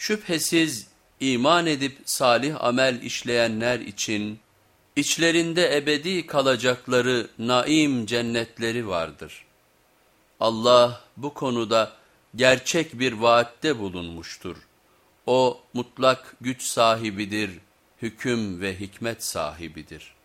Şüphesiz iman edip salih amel işleyenler için içlerinde ebedi kalacakları naim cennetleri vardır. Allah bu konuda gerçek bir vaatte bulunmuştur. O mutlak güç sahibidir, hüküm ve hikmet sahibidir.''